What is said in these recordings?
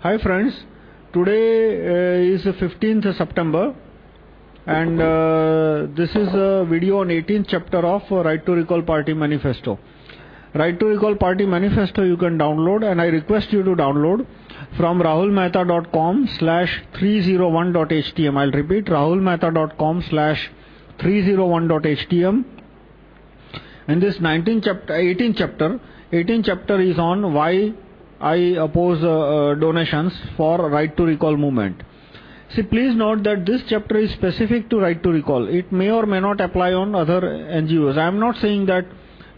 Hi friends, today uh, is 15th September and uh, this is a video on 18th chapter of uh, Right to Recall Party Manifesto. Right to Recall Party Manifesto you can download and I request you to download from rahulmehta.com slash 301.htm. I'll repeat rahulmehta.com slash 301.htm. In this 19th chapter, 18th chapter, 18th chapter is on why I oppose uh, uh, donations for right to recall movement. See, please note that this chapter is specific to right to recall. It may or may not apply on other NGOs. I am not saying that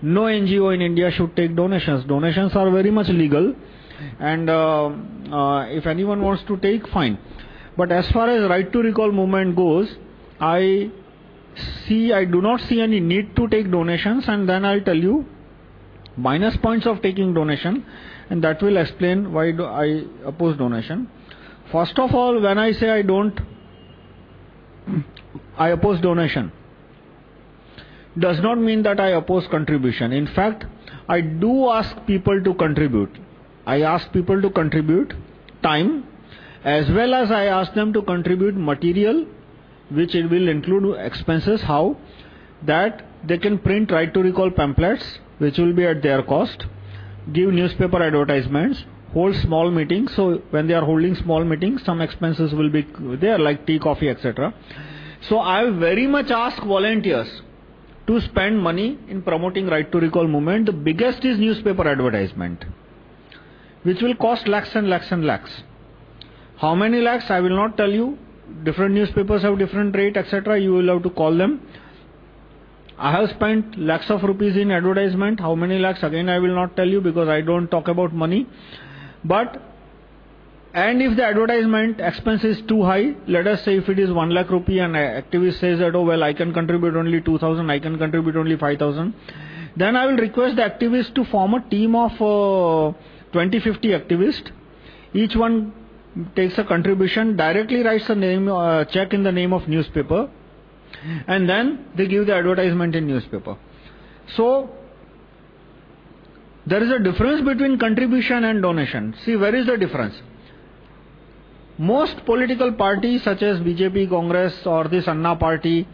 no NGO in India should take donations. Donations are very much legal, and uh, uh, if anyone wants to take, fine. But as far as right to recall movement goes, I see, I do not see any need to take donations, and then I'll tell you minus points of taking donation and that will explain why do I oppose donation. First of all, when I say I don't, I oppose donation, does not mean that I oppose contribution. In fact, I do ask people to contribute. I ask people to contribute time as well as I ask them to contribute material, which it will include expenses. How? That they can print right to recall pamphlets, which will be at their cost give newspaper advertisements, hold small meetings. So, when they are holding small meetings, some expenses will be there, like tea, coffee, etc. So, I very much ask volunteers to spend money in promoting right to recall movement. The biggest is newspaper advertisement, which will cost lakhs and lakhs and lakhs. How many lakhs? I will not tell you. Different newspapers have different rate, etc. You will have to call them. I have spent lakhs of rupees in advertisement. How many lakhs? Again, I will not tell you because I don't talk about money. But, and if the advertisement expense is too high, let us say if it is 1 lakh rupee and an activist says that, oh, well, I can contribute only 2000, I can contribute only 5000, then I will request the activists to form a team of uh, 20 50 activists. Each one takes a contribution, directly writes a name, uh, check in the name of newspaper and then they give the advertisement in newspaper. So, there is a difference between contribution and donation. See, where is the difference? Most political parties such as BJP, Congress or this Anna party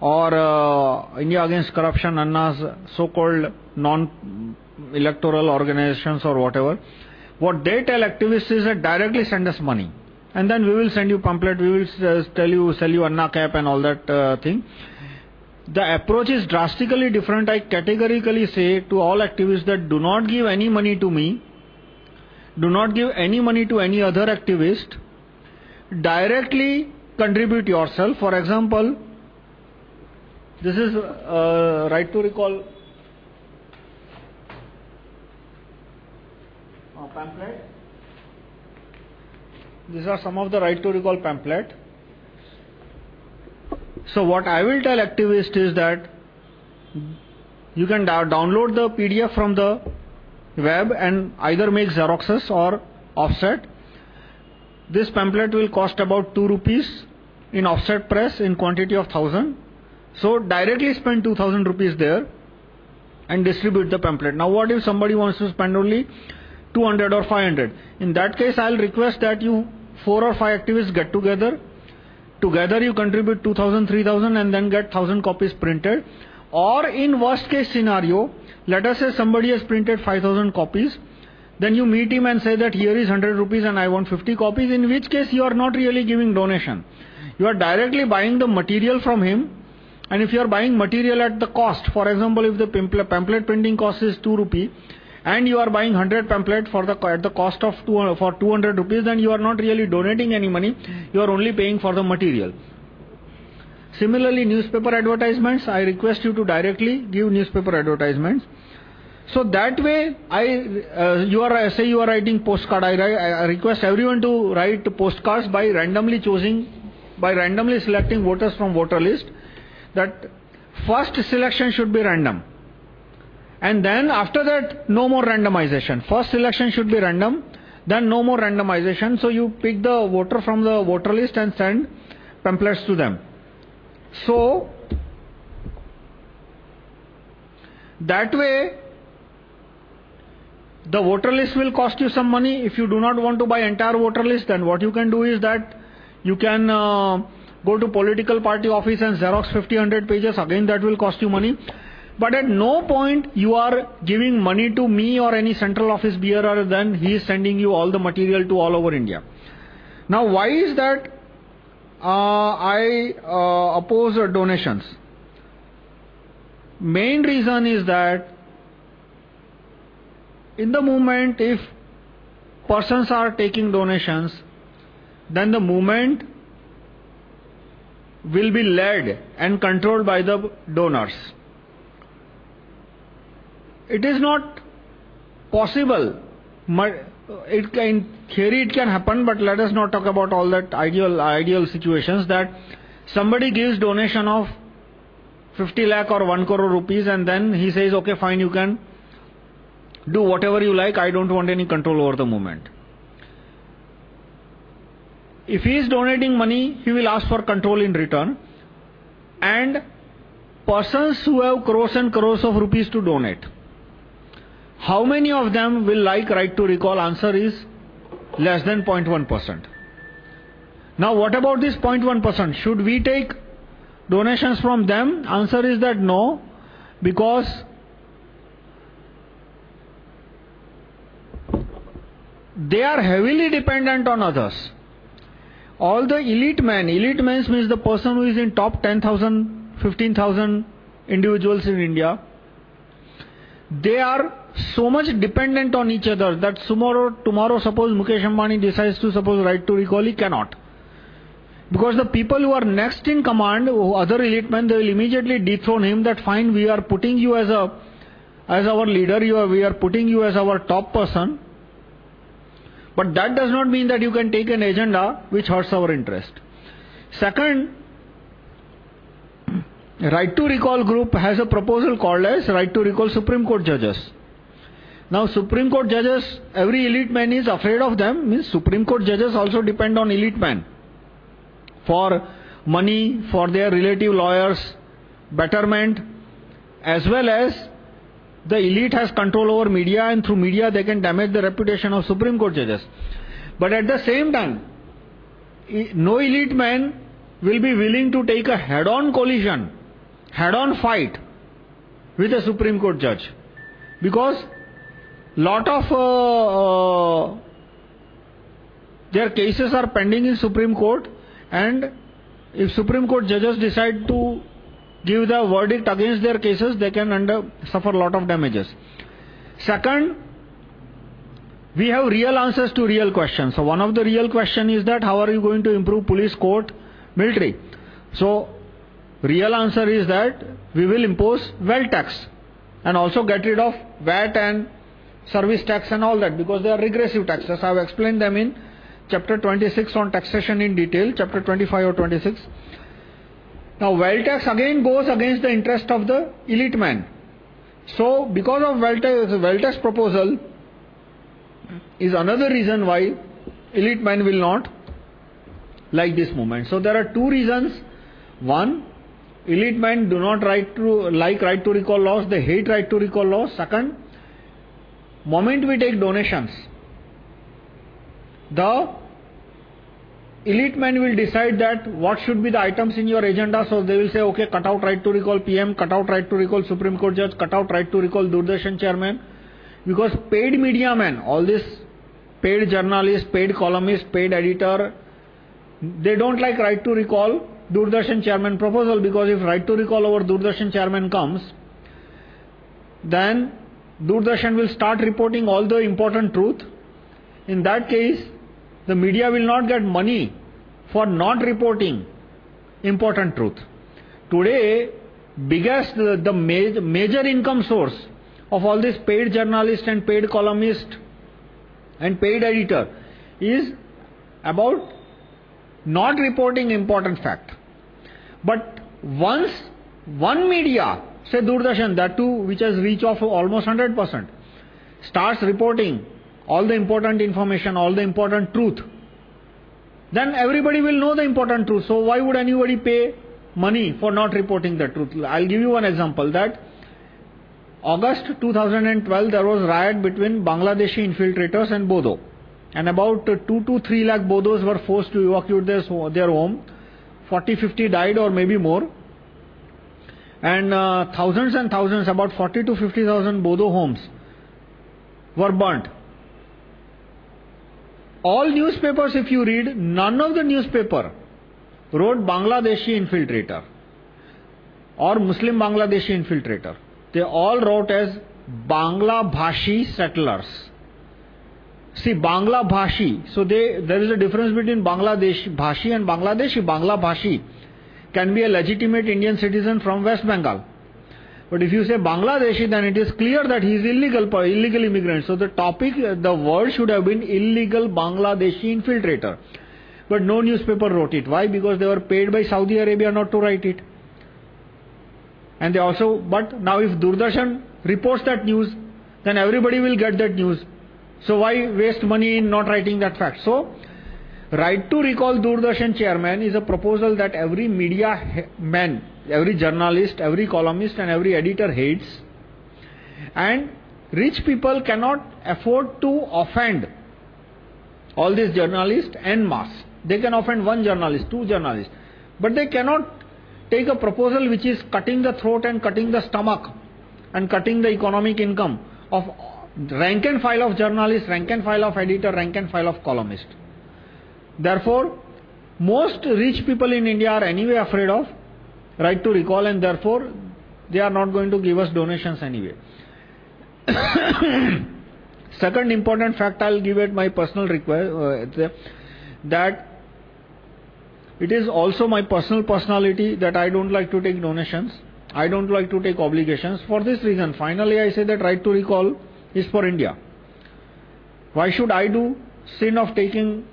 or uh, India Against Corruption, Anna's so-called non-electoral organizations or whatever, what they tell activists is that directly send us money and then we will send you pamphlet, we will uh, tell you, sell you Anna cap and all that uh, thing. The approach is drastically different. I categorically say to all activists that do not give any money to me, do not give any money to any other activist, directly contribute yourself. For example, this is uh, right to recall pamphlet. These are some of the right to recall pamphlet. So, what I will tell activists is that you can download the PDF from the web and either make Xeroxes or offset. This pamphlet will cost about 2 rupees in offset press in quantity of 1000. So, directly spend 2000 rupees there and distribute the pamphlet. Now, what if somebody wants to spend only 200 or 500? In that case, I'll request that you four or five activists get together. Together you contribute 2000, 3000 and then get 1000 copies printed. Or in worst case scenario, let us say somebody has printed 5000 copies. Then you meet him and say that here is 100 rupees and I want 50 copies, in which case you are not really giving donation. You are directly buying the material from him. And if you are buying material at the cost, for example, if the pamphlet printing cost is 2 rupee, and you are buying 100 pamphlets for the, at the cost of two, for 200 rupees, then you are not really donating any money, you are only paying for the material. Similarly, newspaper advertisements, I request you to directly give newspaper advertisements. So that way, I, uh, you are, say you are writing postcard, I, I request everyone to write postcards by randomly choosing, by randomly selecting voters from voter list. That first selection should be random. And then after that, no more randomization. First selection should be random, then no more randomization. So you pick the voter from the voter list and send pamphlets to them. So, that way, the voter list will cost you some money. If you do not want to buy entire voter list, then what you can do is that you can uh, go to political party office and Xerox 50, 100 pages. Again, that will cost you money. But at no point you are giving money to me or any central office bearer, then he is sending you all the material to all over India. Now, why is that uh, I uh, oppose donations? Main reason is that in the movement, if persons are taking donations, then the movement will be led and controlled by the donors. It is not possible. It can, in theory, it can happen, but let us not talk about all that ideal, ideal situations that somebody gives donation of 50 lakh or 1 crore rupees and then he says, okay, fine, you can do whatever you like, I don't want any control over the movement. If he is donating money, he will ask for control in return. And persons who have crores and crores of rupees to donate, how many of them will like right to recall? Answer is less than 0.1%. Now, what about this 0.1%? Should we take donations from them? Answer is that no, because they are heavily dependent on others. All the elite men, elite men means the person who is in top 10,000, 15,000 individuals in India, they are so much dependent on each other that tomorrow, tomorrow suppose Mukesh Ambani decides to suppose right to recall, he cannot. Because the people who are next in command, other elite men, they will immediately dethrone him that fine, we are putting you as a as our leader, you are, we are putting you as our top person. But that does not mean that you can take an agenda which hurts our interest. Second, Right to Recall group has a proposal called as Right to Recall Supreme Court judges. Now, Supreme Court judges, every elite man is afraid of them, means Supreme Court judges also depend on elite men for money, for their relative lawyers, betterment, as well as the elite has control over media, and through media they can damage the reputation of Supreme Court judges. But at the same time, no elite man will be willing to take a head on collision, head on fight with a Supreme Court judge. Because lot of uh, uh, their cases are pending in Supreme Court, and if Supreme Court judges decide to give the verdict against their cases, they can under, suffer a lot of damages. Second, we have real answers to real questions. So, one of the real question is that how are you going to improve police, court, military? So, real answer is that we will impose wealth tax and also get rid of VAT and service tax and all that because they are regressive taxes. I have explained them in chapter 26 on taxation in detail, chapter 25 or 26. Now, wealth tax again goes against the interest of the elite man. So, because of wealth tax, wealth tax proposal is another reason why elite men will not like this movement. So, there are two reasons. One, elite men do not right to, like right to recall laws, they hate right to recall laws. Second, moment we take donations, the elite men will decide that what should be the items in your agenda. So they will say, okay, cut out right to recall PM, cut out right to recall Supreme Court judge, cut out right to recall Doordarshan chairman. Because paid media men, all this paid journalist, paid columnist, paid editor, they don't like right to recall Doordarshan chairman proposal because if right to recall over Doordarshan chairman comes, then Doordarshan will start reporting all the important truth. In that case, the media will not get money for not reporting important truth. Today, biggest, the, major, major income source of all these paid journalists and paid columnists and paid editor is about not reporting important fact. But once one media, say Doordarshan, that too, which has reach of almost 100%, starts reporting all the important information, all the important truth, then everybody will know the important truth. So, why would anybody pay money for not reporting the truth? I'll give you one example that August 2012, there was riot between Bangladeshi infiltrators and Bodo. And about 2 to 3 lakh Bodos were forced to evacuate their, their home. 40 50 died, or maybe more. And uh, thousands and thousands, about 40 to 50,000 Bodo homes were burnt. All newspapers, if you read, none of the newspaper wrote Bangladeshi infiltrator or Muslim Bangladeshi infiltrator. They all wrote as Bangla Bhashi settlers. See, Bangla Bhashi. So they, there is a difference between Bangladesh Bhashi and Bangladeshi. Bangla Bhashi can be a legitimate Indian citizen from West Bengal. But if you say Bangladeshi, then it is clear that he is illegal, uh, illegal immigrant. So the topic, uh, the word should have been illegal Bangladeshi infiltrator. But no newspaper wrote it. Why? Because they were paid by Saudi Arabia not to write it. And they also, but now if Doordarshan reports that news, then everybody will get that news. So why waste money in not writing that fact? So, right to recall Doordarshan chairman is a proposal that every media man, every journalist, every columnist, and every editor hates. And rich people cannot afford to offend all these journalists en masse. They can offend one journalist, two journalists, but they cannot take a proposal which is cutting the throat and cutting the stomach and cutting the economic income of rank and file of journalist, rank and file of editor, rank and file of columnist. Therefore, most rich people in India are anyway afraid of right to recall, and therefore, they are not going to give us donations anyway. Second important fact I'll give it my personal request uh, that it is also my personal personality that I don't like to take donations. I don't like to take obligations. For this reason, finally, I say that right to recall is for India. Why should I do sin of taking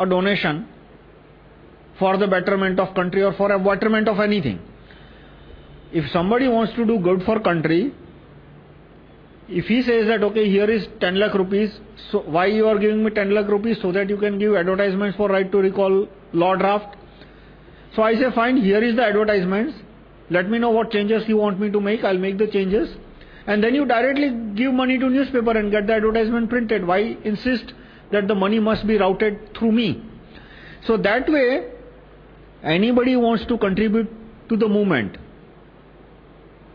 a donation for the betterment of country or for a betterment of anything? If somebody wants to do good for country, if he says that, okay, here is 10 lakh rupees, so why you are giving me 10 lakh rupees? So that you can give advertisements for right to recall law draft. So I say, fine, here is the advertisements. Let me know what changes you want me to make. I'll make the changes. And then you directly give money to newspaper and get the advertisement printed. Why insist that the money must be routed through me? So that way, anybody wants to contribute to the movement,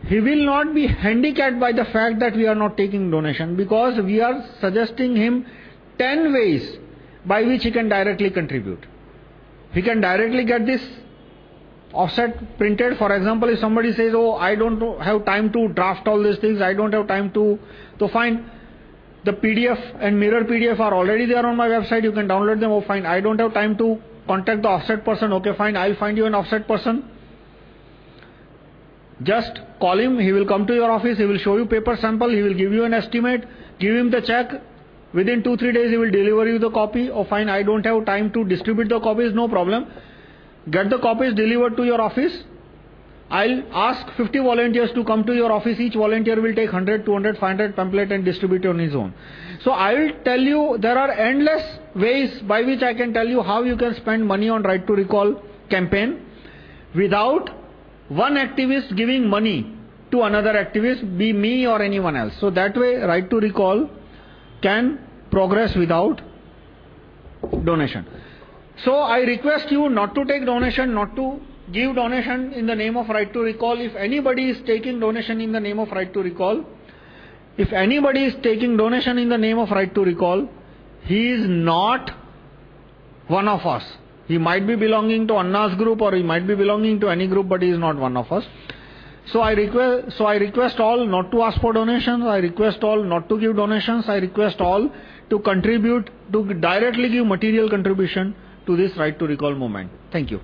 he will not be handicapped by the fact that we are not taking donation because we are suggesting him 10 ways by which he can directly contribute. He can directly get this offset printed. For example, if somebody says, Oh, I don't have time to draft all these things, I don't have time to, to find the PDF and mirror PDF are already there on my website, you can download them. Oh, fine, I don't have time to contact the offset person. Okay, fine, I'll find you an offset person. Just call him, he will come to your office, he will show you paper sample, he will give you an estimate, give him the check. Within 2 3 days, he will deliver you the copy. Oh, fine, I don't have time to distribute the copies, no problem. Get the copies delivered to your office. I'll ask 50 volunteers to come to your office. Each volunteer will take 100, 200, 500 pamphlet and distribute on his own. So I will tell you there are endless ways by which I can tell you how you can spend money on right to recall campaign without one activist giving money to another activist, be me or anyone else. So that way, right to recall can progress without donation. So I request you not to take donation, not to give donation in the name of right to recall. If anybody is taking donation in the name of right to recall, if anybody is taking donation in the name of right to recall, he is not one of us. He might be belonging to Anna's group or he might be belonging to any group, but he is not one of us. So I request, so I request all not to ask for donations. I request all not to give donations. I request all to contribute, to directly give material contribution to this right to recall movement. Thank you.